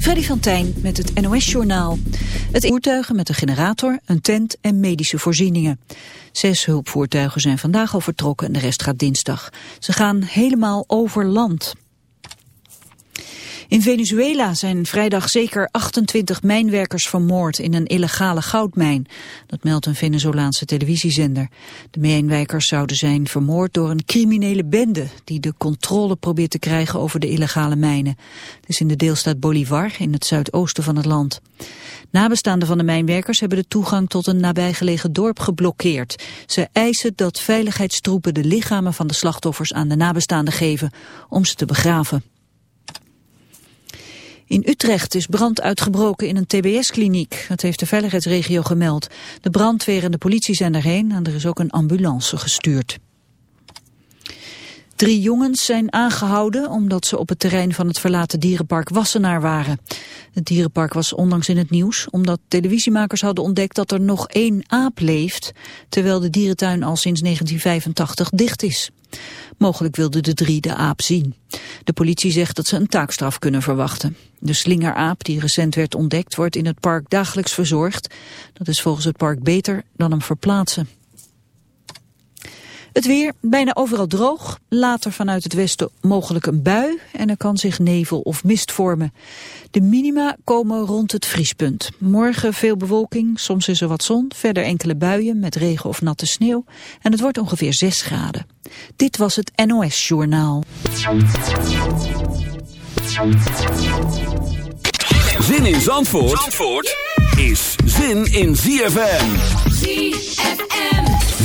Freddy van Tijn met het NOS-journaal. Het voertuigen met een generator, een tent en medische voorzieningen. Zes hulpvoertuigen zijn vandaag al vertrokken en de rest gaat dinsdag. Ze gaan helemaal over land. In Venezuela zijn vrijdag zeker 28 mijnwerkers vermoord in een illegale goudmijn. Dat meldt een Venezolaanse televisiezender. De mijnwerkers zouden zijn vermoord door een criminele bende die de controle probeert te krijgen over de illegale mijnen. Het is in de deelstaat Bolivar in het zuidoosten van het land. Nabestaanden van de mijnwerkers hebben de toegang tot een nabijgelegen dorp geblokkeerd. Ze eisen dat veiligheidstroepen de lichamen van de slachtoffers aan de nabestaanden geven om ze te begraven. In Utrecht is brand uitgebroken in een tbs-kliniek. Dat heeft de veiligheidsregio gemeld. De brandweer en de politie zijn erheen en er is ook een ambulance gestuurd. Drie jongens zijn aangehouden omdat ze op het terrein van het verlaten dierenpark Wassenaar waren. Het dierenpark was onlangs in het nieuws omdat televisiemakers hadden ontdekt dat er nog één aap leeft, terwijl de dierentuin al sinds 1985 dicht is. Mogelijk wilden de drie de aap zien. De politie zegt dat ze een taakstraf kunnen verwachten. De slingeraap die recent werd ontdekt wordt in het park dagelijks verzorgd. Dat is volgens het park beter dan hem verplaatsen. Het weer, bijna overal droog. Later vanuit het westen mogelijk een bui en er kan zich nevel of mist vormen. De minima komen rond het vriespunt. Morgen veel bewolking, soms is er wat zon. Verder enkele buien met regen of natte sneeuw. En het wordt ongeveer 6 graden. Dit was het NOS Journaal. Zin in Zandvoort, Zandvoort is zin in ZFM.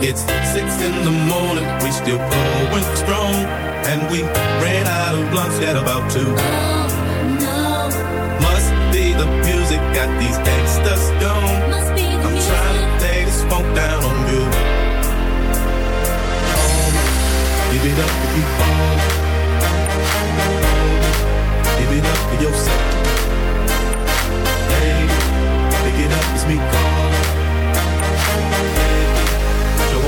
It's six in the morning, we still going strong. And we ran out of blunts at about two. Oh, no. Must be the music got these extras gone. I'm music. trying to take this funk down on you. Oh, give it up if you fall. Give it up for yourself. Hey, pick it up, it's me calling. Hey,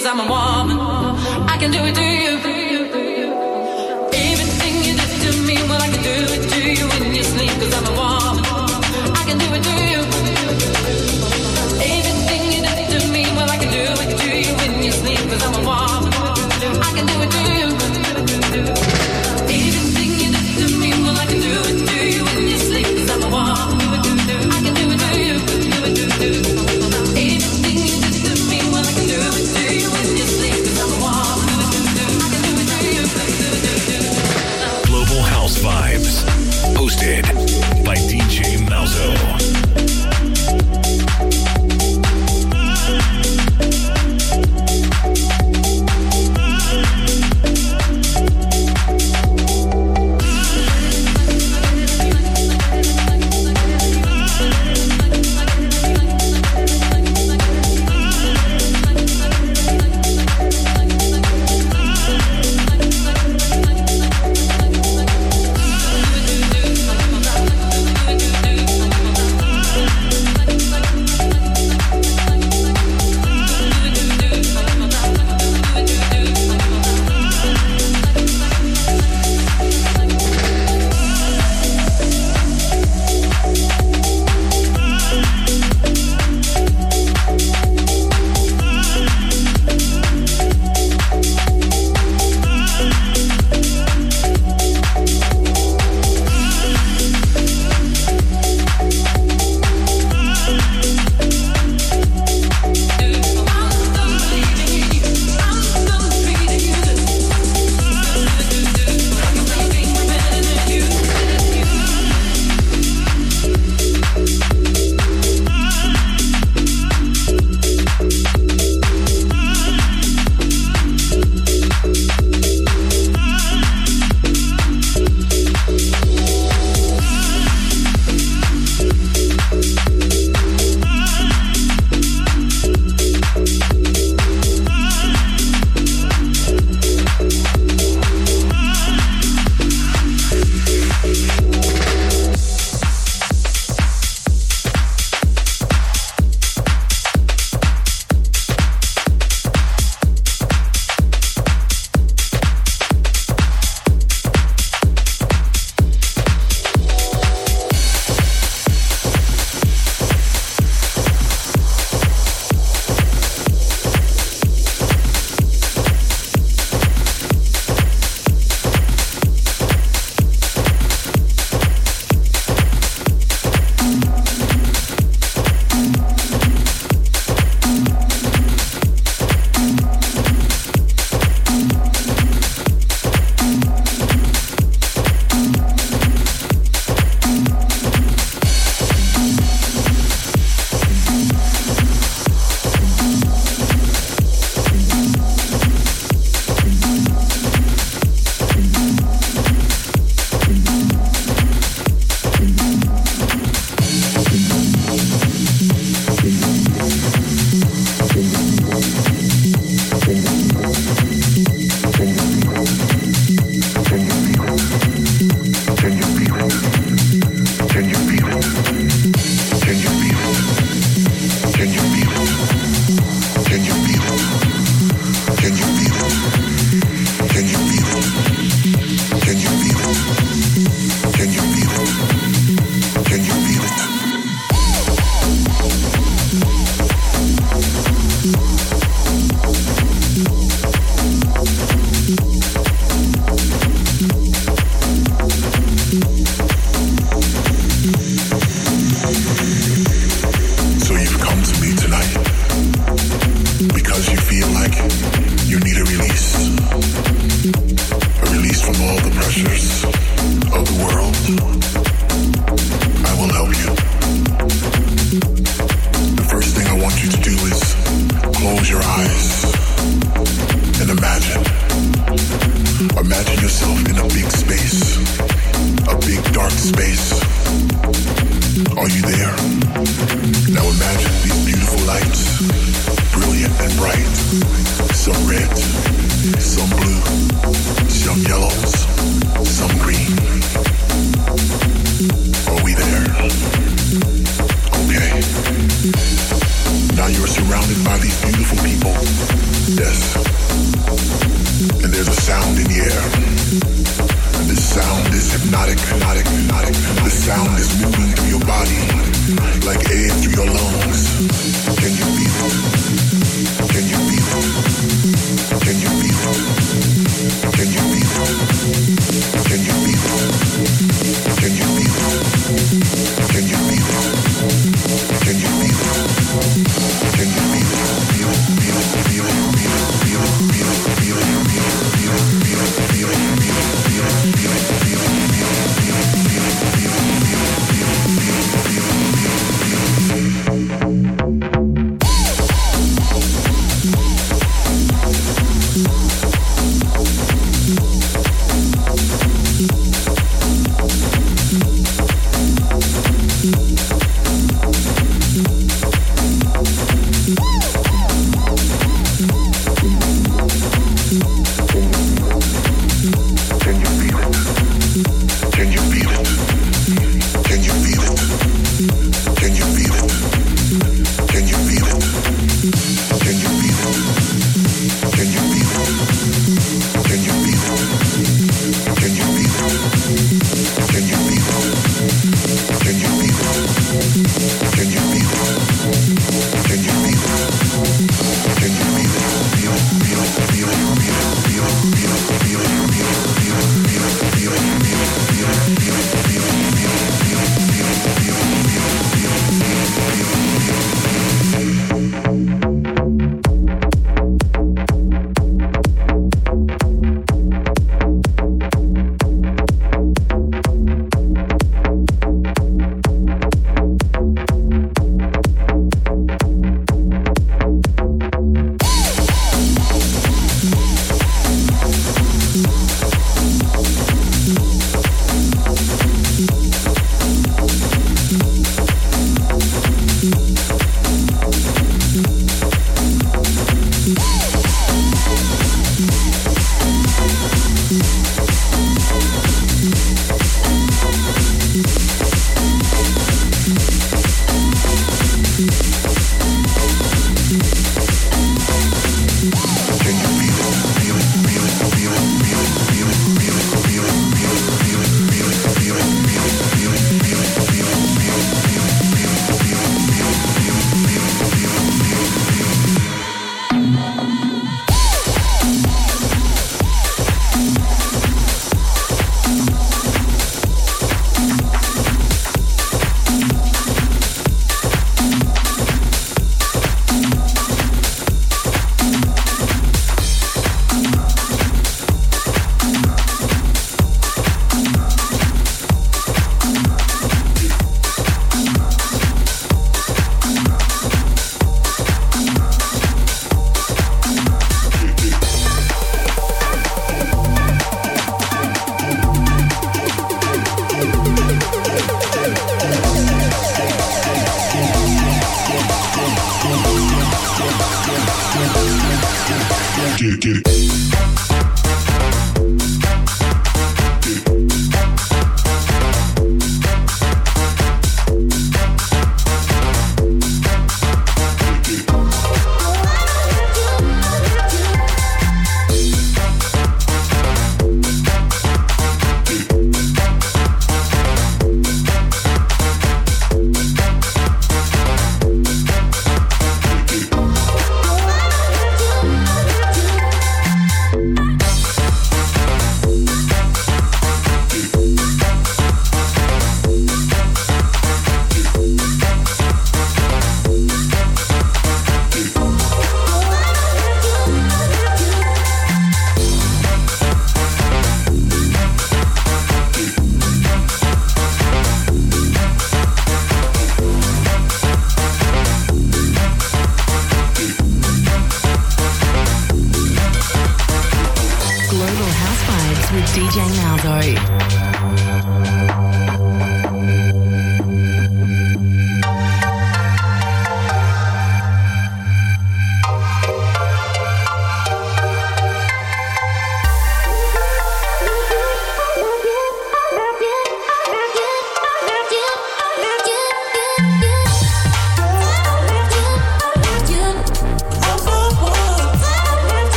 cause I'm a woman. I can do it to you.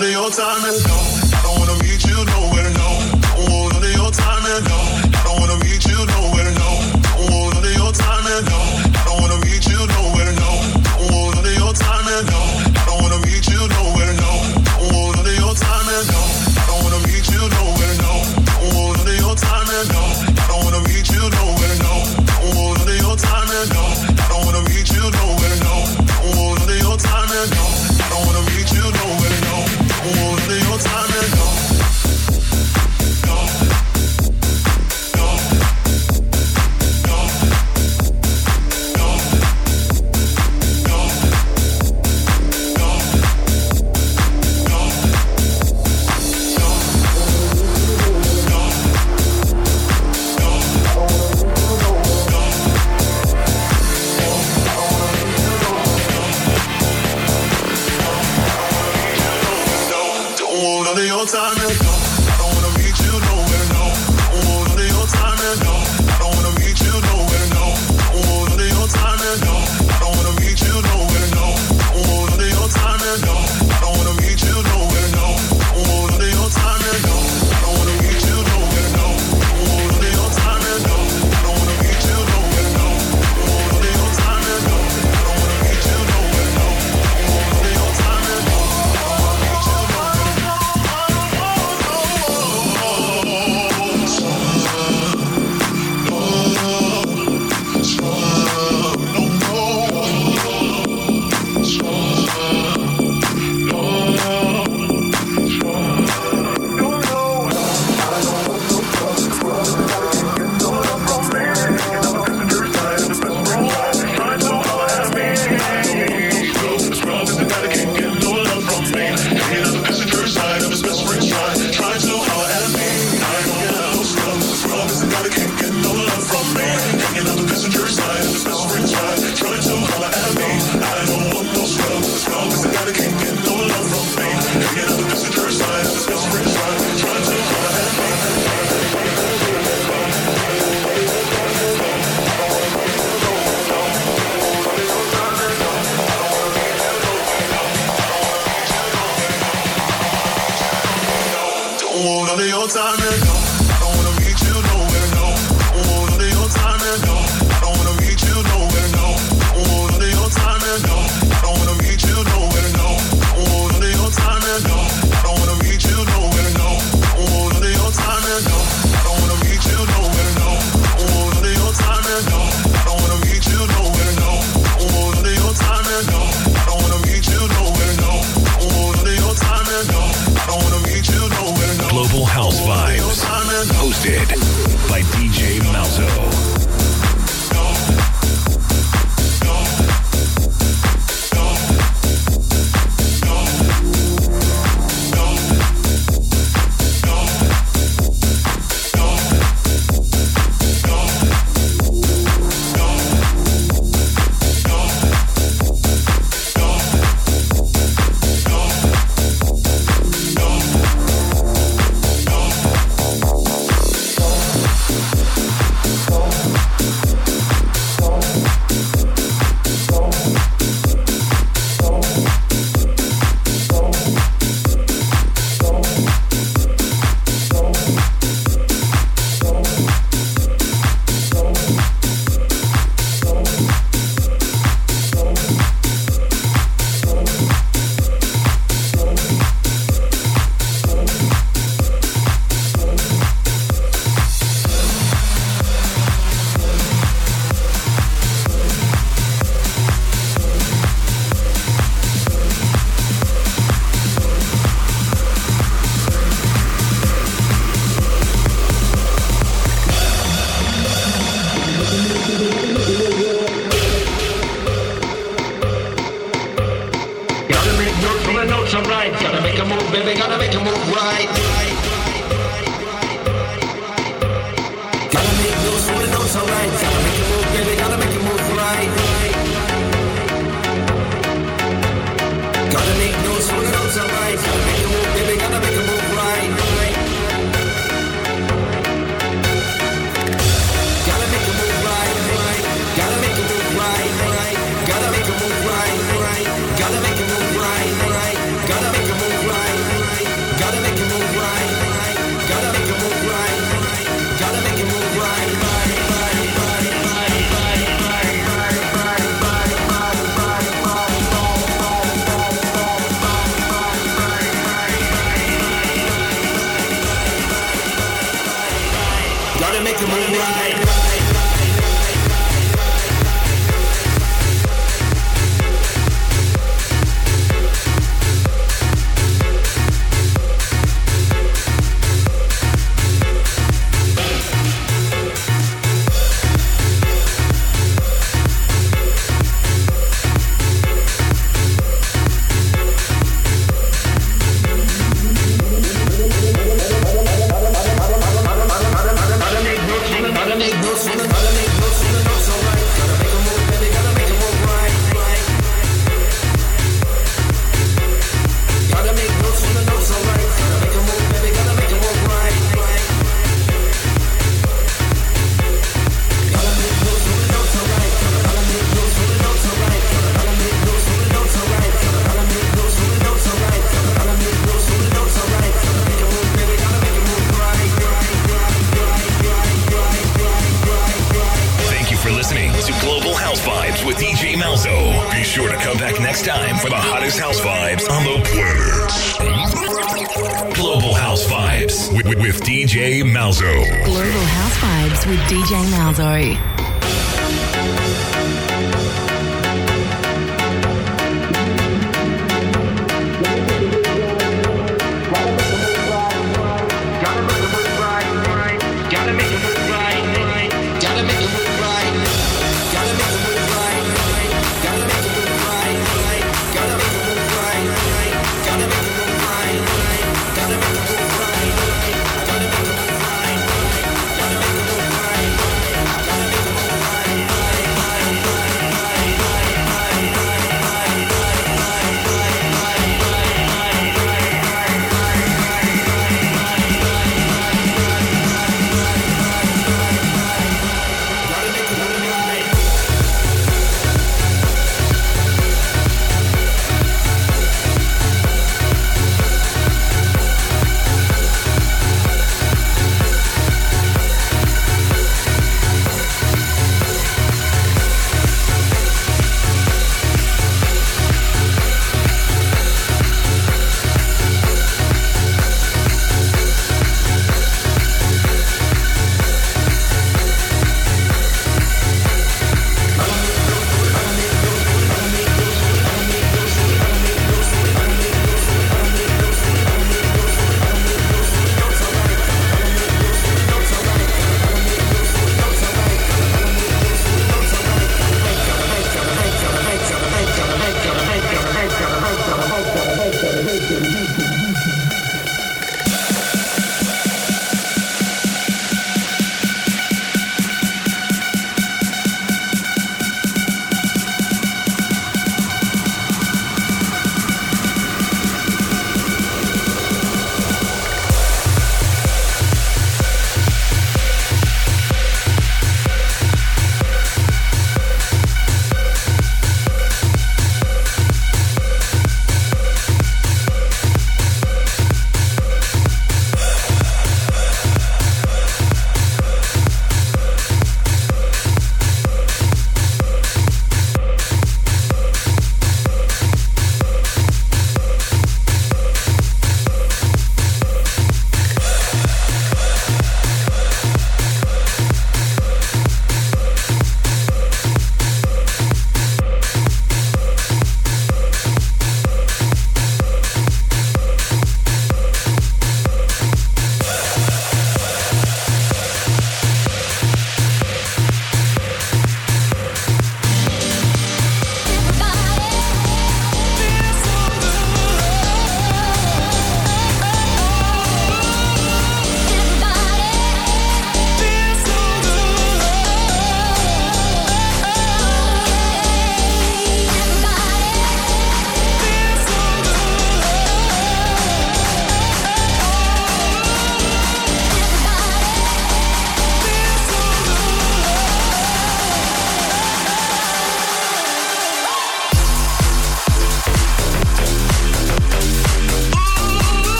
the old your time is gone.